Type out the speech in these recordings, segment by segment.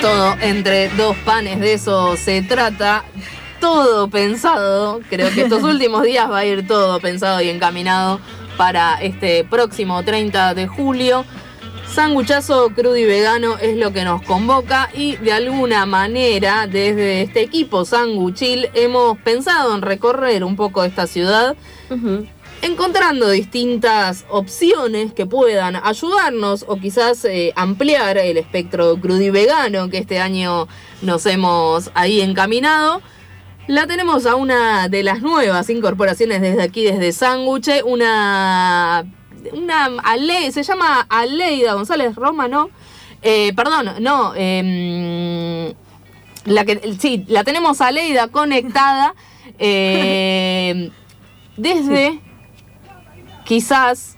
Todo entre dos panes, de eso se trata. Todo pensado, creo que estos últimos días va a ir todo pensado y encaminado para este próximo 30 de julio. Sanguchazo crudo y vegano es lo que nos convoca y de alguna manera desde este equipo Sanguchil hemos pensado en recorrer un poco esta ciudad encontrando distintas opciones que puedan ayudarnos o quizás eh, ampliar el espectro crudo y vegano que este año nos hemos ahí encaminado. La tenemos a una de las nuevas incorporaciones desde aquí, desde Sanguche, una, una Ale, se llama Aleida González Roma, ¿no? Eh, perdón, no, em, la que, sí, la tenemos a Aleida conectada eh, desde quizás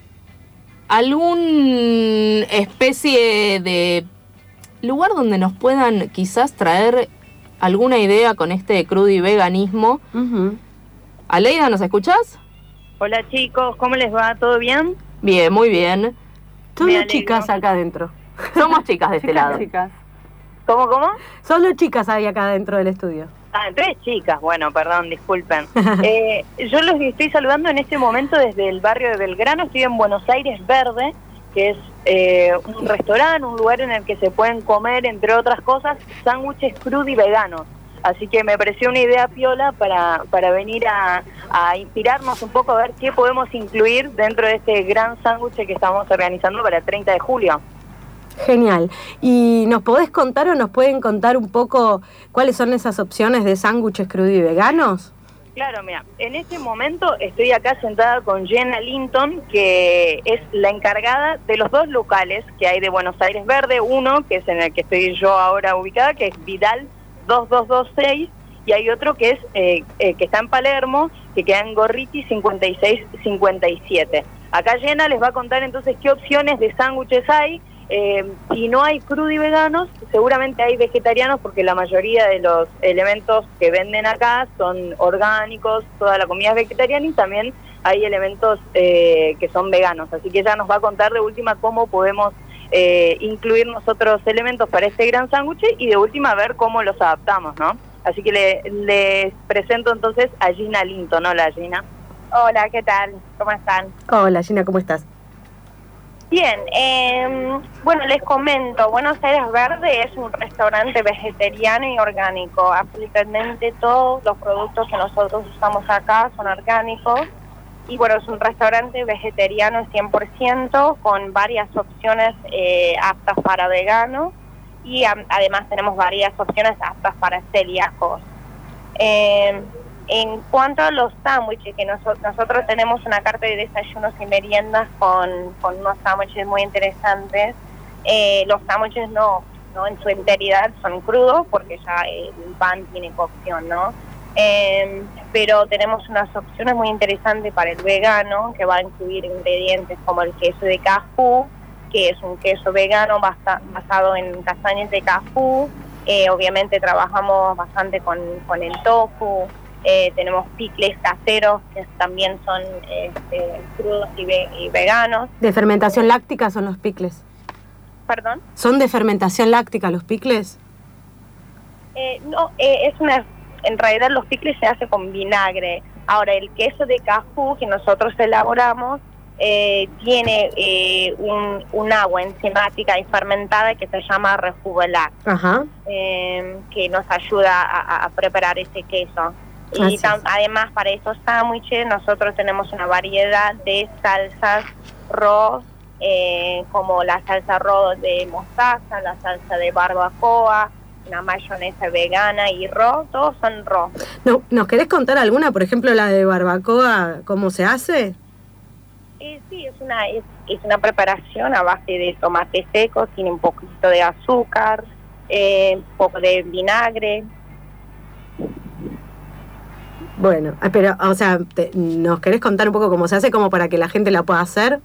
algún especie de lugar donde nos puedan quizás traer alguna idea con este crudo y veganismo. Aleida, ¿nos escuchás? Hola chicos, ¿cómo les va? ¿Todo bien? Bien, muy bien. Solo chicas acá adentro. Somos chicas de este lado. Chicas. ¿Cómo, cómo? Solo chicas hay acá dentro del estudio. Ah, tres chicas, bueno, perdón, disculpen. Eh, yo los estoy saludando en este momento desde el barrio de Belgrano, estoy en Buenos Aires Verde, que es eh, un restaurante, un lugar en el que se pueden comer, entre otras cosas, sándwiches crudos y veganos. Así que me pareció una idea piola para, para venir a, a inspirarnos un poco a ver qué podemos incluir dentro de este gran sándwich que estamos organizando para el 30 de julio. Genial. ¿Y nos podés contar o nos pueden contar un poco cuáles son esas opciones de sándwiches crudo y veganos? Claro, mira, en este momento estoy acá sentada con Jenna Linton, que es la encargada de los dos locales que hay de Buenos Aires Verde, uno que es en el que estoy yo ahora ubicada, que es Vidal 2226, y hay otro que es eh, eh, que está en Palermo, que queda en Gorriti 5657. Acá Jenna les va a contar entonces qué opciones de sándwiches hay, eh, si no hay crudo y veganos, seguramente hay vegetarianos porque la mayoría de los elementos que venden acá son orgánicos, toda la comida es vegetariana y también hay elementos eh, que son veganos. Así que ella nos va a contar de última cómo podemos eh, incluir nosotros elementos para este gran sándwich y de última ver cómo los adaptamos, ¿no? Así que le, les presento entonces a Gina Linton. Hola Gina. Hola, ¿qué tal? ¿Cómo están? Hola Gina, ¿cómo estás? Bien, eh, bueno, les comento, Buenos Aires Verde es un restaurante vegetariano y orgánico. Absolutamente todos los productos que nosotros usamos acá son orgánicos. Y bueno, es un restaurante vegetariano 100% con varias opciones eh, aptas para veganos y además tenemos varias opciones aptas para celíacos. Eh, en cuanto a los sándwiches, que nosotros tenemos una carta de desayunos y meriendas con, con unos sándwiches muy interesantes, eh, los sándwiches no, no en su enteridad son crudos porque ya el pan tiene cocción, ¿no? Em, pero tenemos unas opciones muy interesantes para el vegano que va a incluir ingredientes como el queso de cajú, que es un queso vegano basado en castañas de cajú. Eh, obviamente trabajamos bastante con, con el tofu, eh, tenemos picles caseros que también son este, crudos y, veganos. ¿De fermentación láctica son los picles? ¿Perdón? ¿Son de fermentación láctica los picles? Eh, no, eh, es una. En realidad los picles se hace con vinagre. Ahora el queso de cajú que nosotros elaboramos tiene un, un, agua enzimática y fermentada que se llama rejuvelac, que nos ayuda a preparar ese queso. Y además para estos sándwiches nosotros tenemos una variedad de salsas raw, eh, como la salsa raw de mostaza, la salsa de barbacoa, una mayonesa vegana y raw, todos son raw. No, ¿Nos querés contar alguna, por ejemplo, la de barbacoa, cómo se hace? Eh, sí, es una, es, una preparación a base de tomate seco, tiene un poquito de azúcar, eh, un poco de vinagre, bueno, ah, pero, o sea, ¿nos querés contar un poco cómo se hace, como para que la gente la pueda hacer?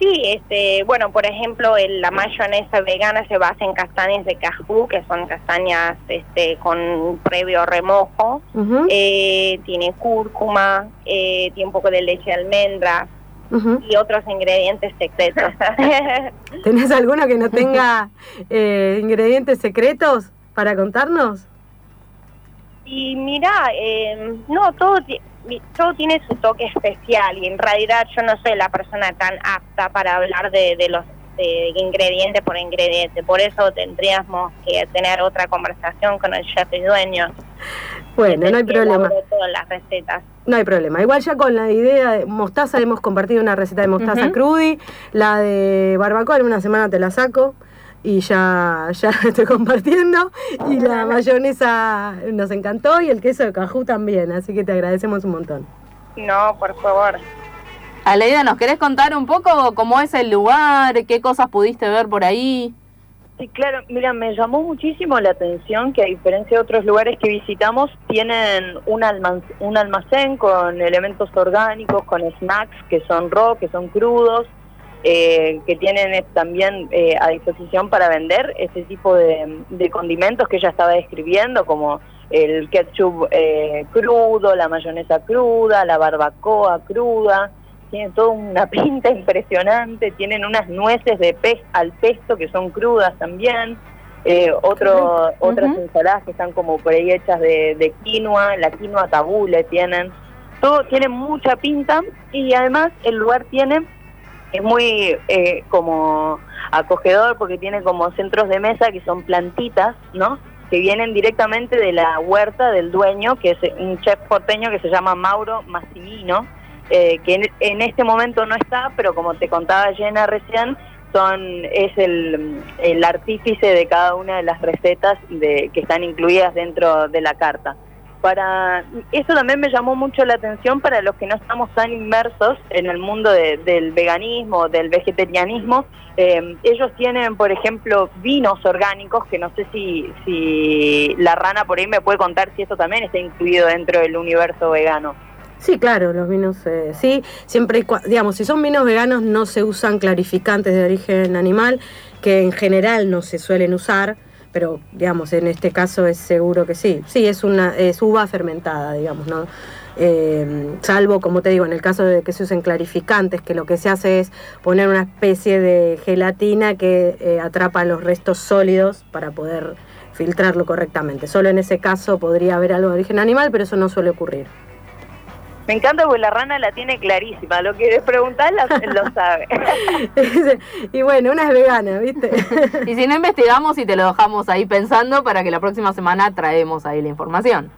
Sí, este, bueno, por ejemplo, el, la mayonesa vegana se basa en castañas de cajú, que son castañas este, con previo remojo. eh, tiene cúrcuma, eh, tiene un poco de leche de almendra, y otros ingredientes secretos. ¿Tenés alguno que no tenga eh, ingredientes secretos para contarnos? Y mira, eh, no, todo, todo tiene su toque especial y en realidad yo no soy la persona tan apta para hablar de, de los de ingrediente por ingrediente, por eso tendríamos que tener otra conversación con el chef y dueño. Bueno, no hay problema. todas las recetas. No hay problema. Igual ya con la idea de mostaza hemos compartido una receta de mostaza crudi, la de barbacoa en una semana te la saco y ya, ya estoy compartiendo y la mayonesa nos encantó y el queso de cajú también, así que te agradecemos un montón. No, por favor. Aleida, ¿nos querés contar un poco cómo es el lugar? ¿Qué cosas pudiste ver por ahí? Sí, claro. Mira, me llamó muchísimo la atención que a diferencia de otros lugares que visitamos, tienen un, almac- un almacén con elementos orgánicos, con snacks que son raw, que son crudos, eh, que tienen también eh, a disposición para vender ese tipo de, de condimentos que ella estaba describiendo, como el ketchup eh, crudo, la mayonesa cruda, la barbacoa cruda. Tienen toda una pinta impresionante, tienen unas nueces de pez al pesto que son crudas también, eh, otro, otras ensaladas que están como por ahí hechas de, de quinoa, la quinoa tabule tienen, todo tiene mucha pinta y además el lugar tiene, es muy eh, como acogedor porque tiene como centros de mesa que son plantitas, ¿no? que vienen directamente de la huerta del dueño, que es un chef porteño que se llama Mauro Massimino, eh, que en, este momento no está, pero como te contaba Jenna recién, son es el, el artífice de cada una de las recetas de, que están incluidas dentro de la carta. Para eso también me llamó mucho la atención para los que no estamos tan inmersos en el mundo de- del veganismo, del vegetarianismo. Eh, ellos tienen, por ejemplo, vinos orgánicos que no sé si, si la rana por ahí me puede contar si eso también está incluido dentro del universo vegano. Sí, claro, los vinos, eh, sí, siempre, digamos, si son vinos veganos no se usan clarificantes de origen animal, que en general no se suelen usar, pero digamos, en este caso es seguro que sí. Sí, es una es uva fermentada, digamos, ¿no? Eh, salvo, como te digo, en el caso de que se usen clarificantes, que lo que se hace es poner una especie de gelatina que eh, atrapa los restos sólidos para poder filtrarlo correctamente. Solo en ese caso podría haber algo de origen animal, pero eso no suele ocurrir. Me encanta porque la rana la tiene clarísima, lo que le preguntás la- lo sabe. y bueno, una es vegana, ¿viste? Y si no investigamos y te lo dejamos ahí pensando para que la próxima semana traemos ahí la información.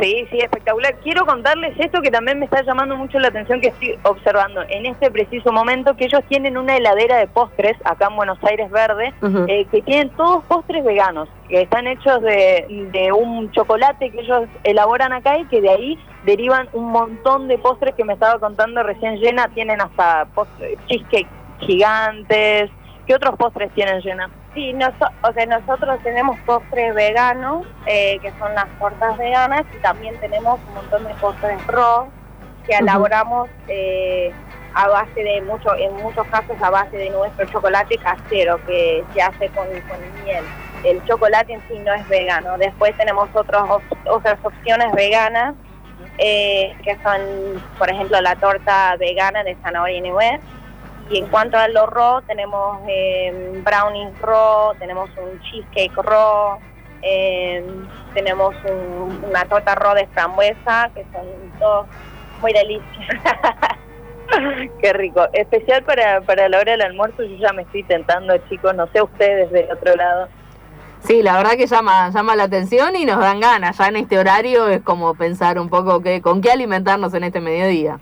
Sí, sí, espectacular. Quiero contarles esto que también me está llamando mucho la atención que estoy observando en este preciso momento, que ellos tienen una heladera de postres acá en Buenos Aires Verde, eh, que tienen todos postres veganos, que están hechos de, de un chocolate que ellos elaboran acá y que de ahí derivan un montón de postres que me estaba contando recién llena, tienen hasta postres, cheesecake gigantes. ¿Qué otros postres tienen llena? Sí, noso- o sea, nosotros tenemos postres veganos, eh, que son las tortas veganas, y también tenemos un montón de postres raw que elaboramos eh, a base de mucho, en muchos casos a base de nuestro chocolate casero que se hace con, con miel. El chocolate en sí no es vegano. Después tenemos otros, otras opciones veganas eh, que son, por ejemplo, la torta vegana de zanahoria y nuez. Y en cuanto a lo raw, tenemos eh, brownies raw, tenemos un cheesecake raw, eh, tenemos un- una torta raw de frambuesa, que son todos muy deliciosas. Qué rico. Especial para, para la hora del almuerzo, yo ya me estoy tentando, chicos, no sé ustedes del otro lado. Sí, la verdad que llama, llama la atención y nos dan ganas. Ya en este horario es como pensar un poco que, con qué alimentarnos en este mediodía.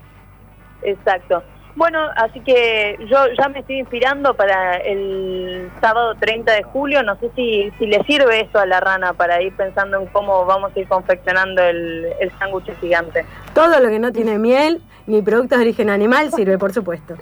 Exacto. Bueno, así que yo ya me estoy inspirando para el sábado 30 de julio. No sé si, si le sirve esto a la rana para ir pensando en cómo vamos a ir confeccionando el, el sándwich gigante. Todo lo que no tiene miel ni productos de origen animal sirve, por supuesto.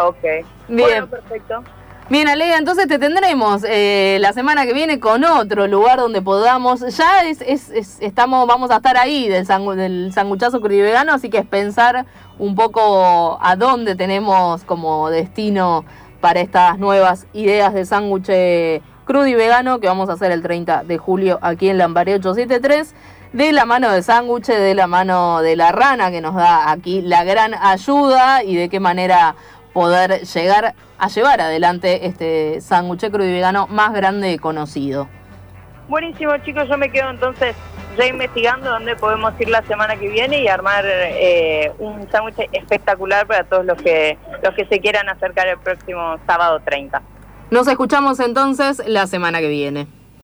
Ok. Bien. Bueno, perfecto. Bien, Alea, entonces te tendremos eh, la semana que viene con otro lugar donde podamos. Ya es, es, es- estamos, vamos a estar ahí del, sangu- del sanguchazo crudo y vegano, así que es pensar un poco a dónde tenemos como destino para estas nuevas ideas de sándwich crudo y vegano que vamos a hacer el 30 de julio aquí en Lambaré 873. de la mano de sándwich, de la mano de la rana que nos da aquí la gran ayuda y de qué manera poder llegar a llevar adelante este sándwich crudo y vegano más grande conocido. Buenísimo chicos, yo me quedo entonces ya investigando dónde podemos ir la semana que viene y armar eh, un sándwich espectacular para todos los que, los que se quieran acercar el próximo sábado 30. Nos escuchamos entonces la semana que viene.